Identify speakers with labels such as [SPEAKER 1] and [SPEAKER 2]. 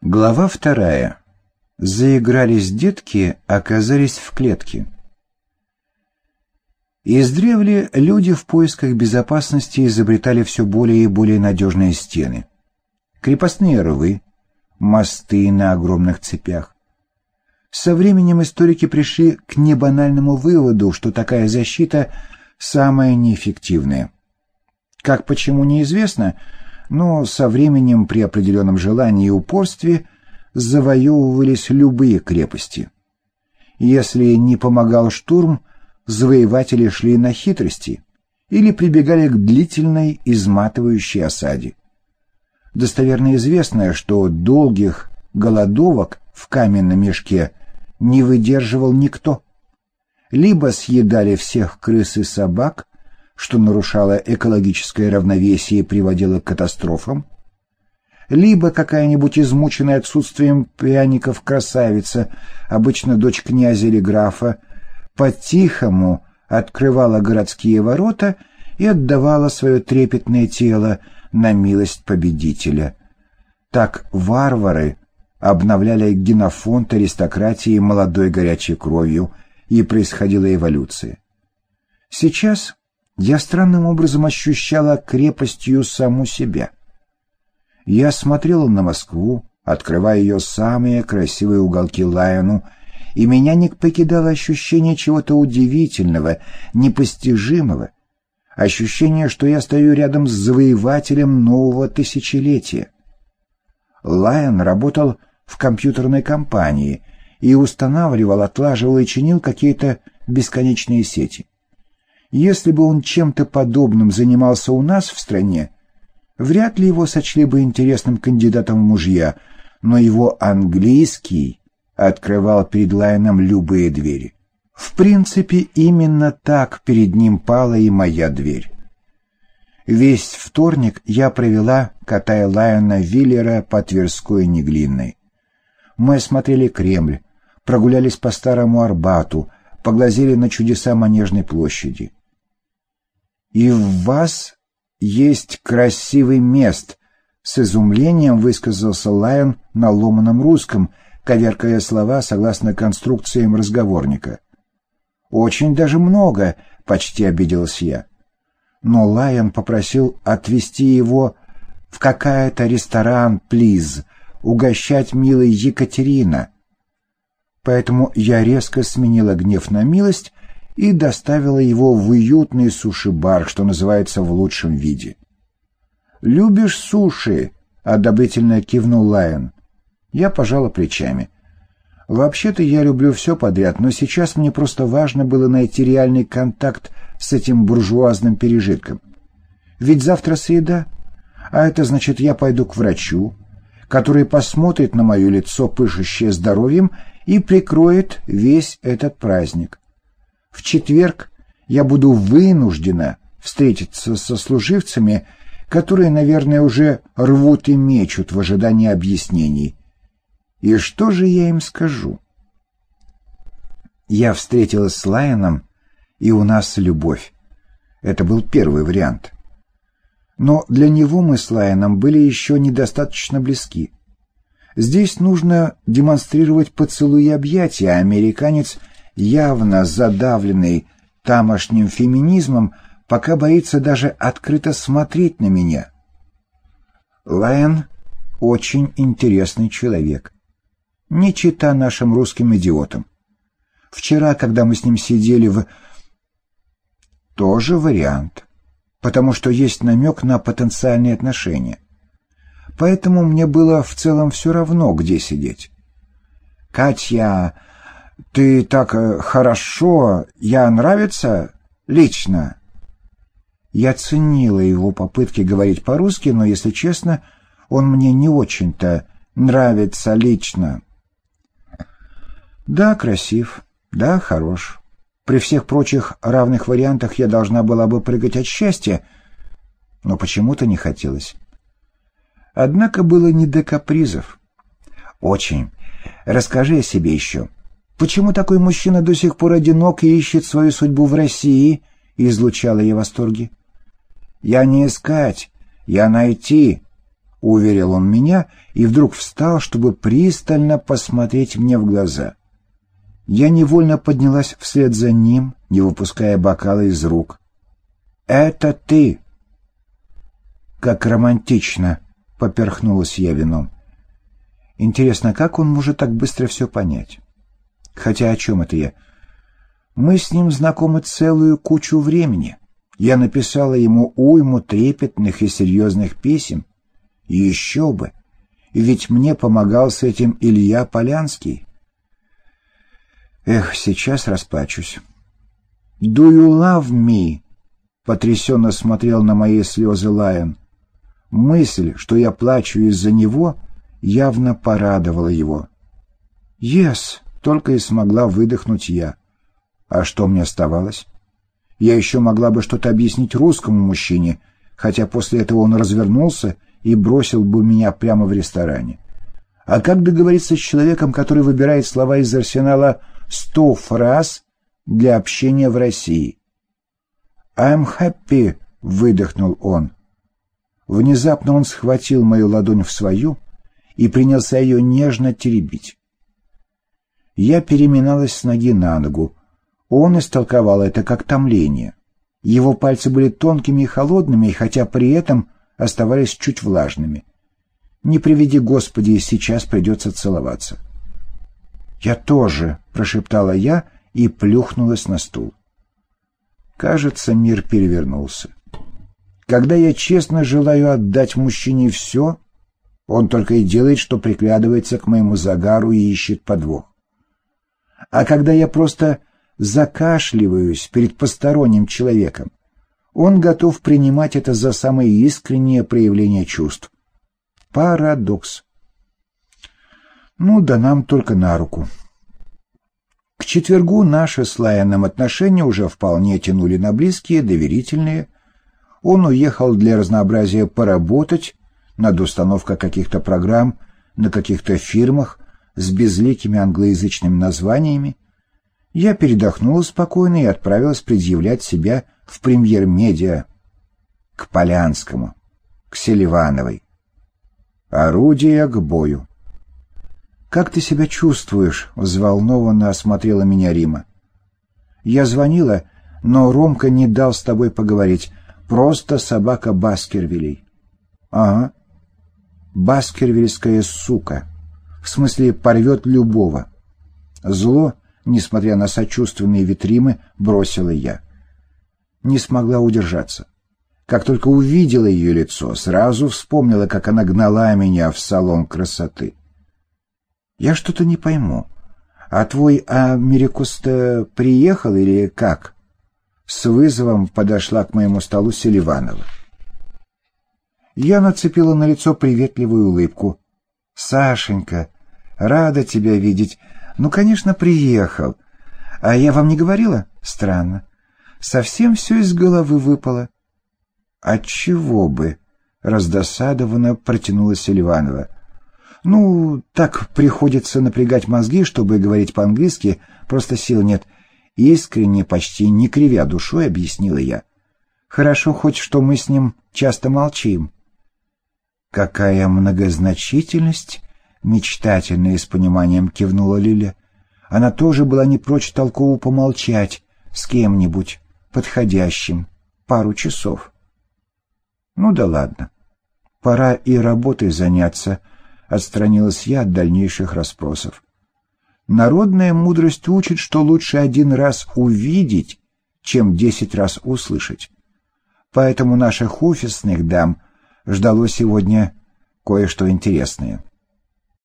[SPEAKER 1] Глава вторая. Заигрались детки, оказались в клетке. Издревле люди в поисках безопасности изобретали все более и более надежные стены. Крепостные рвы, мосты на огромных цепях. Со временем историки пришли к небанальному выводу, что такая защита самая неэффективная. Как почему неизвестно, но со временем при определенном желании и упорстве завоевывались любые крепости. Если не помогал штурм, завоеватели шли на хитрости или прибегали к длительной изматывающей осаде. Достоверно известно, что долгих голодовок в каменном мешке не выдерживал никто. Либо съедали всех крыс и собак, что нарушало экологическое равновесие и приводило к катастрофам, либо какая-нибудь измученная отсутствием пряников красавица, обычно дочь князя или графа, по-тихому открывала городские ворота и отдавала свое трепетное тело на милость победителя. Так варвары обновляли генофонд аристократии молодой горячей кровью, и происходила эволюция. Сейчас я странным образом ощущала крепостью саму себя. Я смотрела на Москву, открывая ее самые красивые уголки Лайону, и меня не покидало ощущение чего-то удивительного, непостижимого, ощущение, что я стою рядом с завоевателем нового тысячелетия. Лайон работал в компьютерной компании и устанавливал, отлаживал и чинил какие-то бесконечные сети. Если бы он чем-то подобным занимался у нас в стране, вряд ли его сочли бы интересным кандидатом в мужья, но его английский открывал перед Лайном любые двери. В принципе, именно так перед ним пала и моя дверь. Весь вторник я провела, катая Лайона Виллера по Тверской Неглинной. Мы осмотрели Кремль, прогулялись по Старому Арбату, поглазели на чудеса Манежной площади. «И в вас есть красивый мест», — с изумлением высказался Лайон на ломаном русском, коверкая слова согласно конструкциям разговорника. «Очень даже много», — почти обиделась я. Но Лайон попросил отвезти его в какая-то ресторан, плиз, угощать милой Екатерина. Поэтому я резко сменила гнев на милость и доставила его в уютный суши-бар, что называется, в лучшем виде. «Любишь суши?» — одобрительно кивнул Лайон. Я пожала плечами. «Вообще-то я люблю все подряд, но сейчас мне просто важно было найти реальный контакт с этим буржуазным пережитком. Ведь завтра среда, а это значит, я пойду к врачу, который посмотрит на мое лицо, пышущее здоровьем, и прикроет весь этот праздник. В четверг я буду вынуждена встретиться со служивцами, которые, наверное, уже рвут и мечут в ожидании объяснений. И что же я им скажу? Я встретилась с Лайоном, и у нас любовь. Это был первый вариант. Но для него мы с Лайоном были еще недостаточно близки. Здесь нужно демонстрировать поцелуи и объятия, а американец явно задавленный тамошним феминизмом, пока боится даже открыто смотреть на меня. Лайон очень интересный человек. Не чита нашим русским идиотам. Вчера, когда мы с ним сидели в... Тоже вариант, потому что есть намек на потенциальные отношения. Поэтому мне было в целом все равно, где сидеть. Катя «Ты так э, хорошо, я нравится лично». Я ценила его попытки говорить по-русски, но, если честно, он мне не очень-то нравится лично. Да, красив, да, хорош. При всех прочих равных вариантах я должна была бы прыгать от счастья, но почему-то не хотелось. Однако было не до капризов. Очень. Расскажи о себе еще. «Почему такой мужчина до сих пор одинок и ищет свою судьбу в России?» — излучала я восторги. «Я не искать, я найти. — уверил он меня и вдруг встал, чтобы пристально посмотреть мне в глаза. Я невольно поднялась вслед за ним, не выпуская бокала из рук. «Это ты!» «Как романтично!» — поперхнулась я вином. «Интересно, как он может так быстро все понять? Хотя о чем это я? Мы с ним знакомы целую кучу времени. Я написала ему уйму трепетных и серьезных писем. Еще бы! Ведь мне помогал с этим Илья Полянский. Эх, сейчас расплачусь. «Do you love me?» — потрясенно смотрел на мои слезы Лайон. Мысль, что я плачу из-за него, явно порадовала его. «Yes», — только и смогла выдохнуть я. А что мне оставалось? Я еще могла бы что-то объяснить русскому мужчине, хотя после этого он развернулся и бросил бы меня прямо в ресторане. А как договориться с человеком, который выбирает слова из арсенала «сто фраз» для общения в России? «I'm happy», — выдохнул он. Внезапно он схватил мою ладонь в свою и принялся ее нежно теребить. Я переминалась с ноги на ногу. Он истолковал это как томление. Его пальцы были тонкими и холодными, хотя при этом оставались чуть влажными. Не приведи Господи, сейчас придется целоваться. «Я тоже», — прошептала я и плюхнулась на стул. Кажется, мир перевернулся. Когда я честно желаю отдать мужчине все, он только и делает, что приглядывается к моему загару и ищет подвох. А когда я просто закашливаюсь перед посторонним человеком, он готов принимать это за самое искреннее проявление чувств. Парадокс. Ну да нам только на руку. К четвергу наши с Лайоном отношения уже вполне тянули на близкие, доверительные, он уехал для разнообразия поработать над установкой каких-то программ на каких-то фирмах с безликими англоязычными названиями. Я передохнула спокойно и отправилась предъявлять себя в премьер-медиа к Полянскому, к Селивановой. Орудие к бою. «Как ты себя чувствуешь?» — взволнованно осмотрела меня Рима. «Я звонила, но Ромка не дал с тобой поговорить. Просто собака Баскервилей. Ага. Баскервильская сука. В смысле, порвет любого. Зло, несмотря на сочувственные витримы, бросила я. Не смогла удержаться. Как только увидела ее лицо, сразу вспомнила, как она гнала меня в салон красоты. Я что-то не пойму. А твой Америкус-то приехал или как? с вызовом подошла к моему столу Селиванова. Я нацепила на лицо приветливую улыбку. «Сашенька, рада тебя видеть. Ну, конечно, приехал. А я вам не говорила? Странно. Совсем все из головы выпало». «Отчего бы?» — раздосадованно протянула Селиванова. «Ну, так приходится напрягать мозги, чтобы говорить по-английски, просто сил нет. Искренне, почти не кривя душой, объяснила я. Хорошо хоть, что мы с ним часто молчим. Какая многозначительность! Мечтательно и с пониманием кивнула Лиля. Она тоже была не прочь толково помолчать с кем-нибудь подходящим пару часов. Ну да ладно. Пора и работой заняться, отстранилась я от дальнейших расспросов. Народная мудрость учит, что лучше один раз увидеть, чем десять раз услышать. Поэтому наших офисных дам ждало сегодня кое-что интересное.